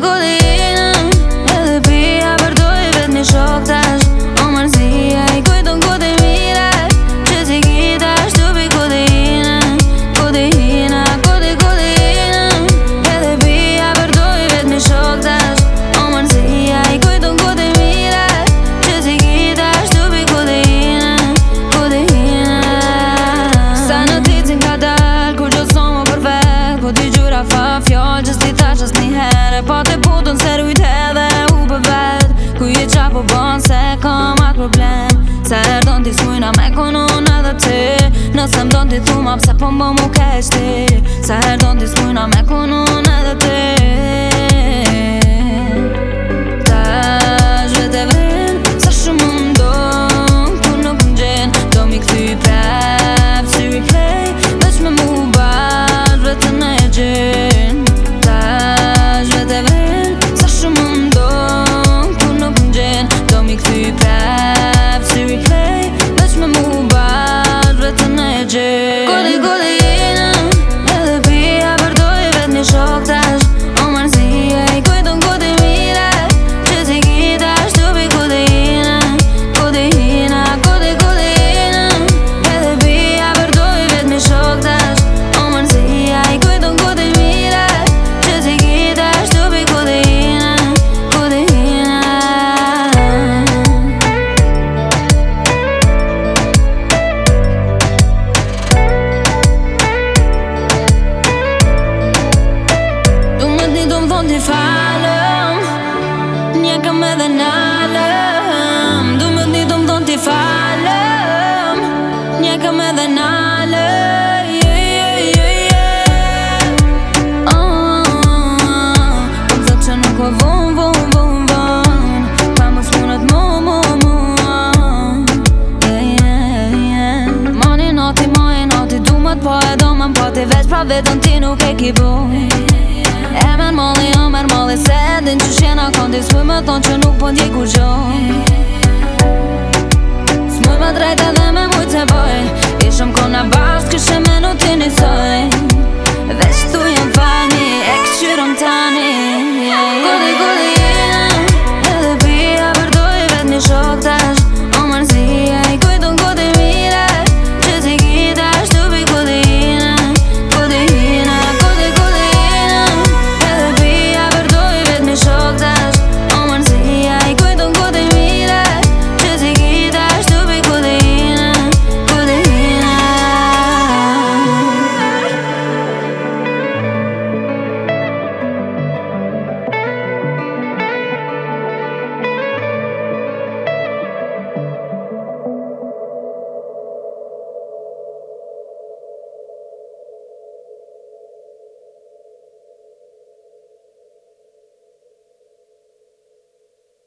go de fare Po të putën se rujtë edhe u për vetë Ku i qa po bënë se kam atë problem Se erdon në t'i smujna me konon edhe ti Nëse m'don t'i thuma pëse po më më keshti Se erdo t'i smujna me konon Një kam edhe nalëm Dume t'ni dume t'donë t'i falëm Një kam edhe nalëm oh, Po e do më smunët t'i veç Pra vetën ti nuk e kibuj më thonë që nuk po ndjeku gjo S'moj më drejta dhe me mujtë e boj Ishëm kona bas, kështë e menu ti njësoj Dhe shtu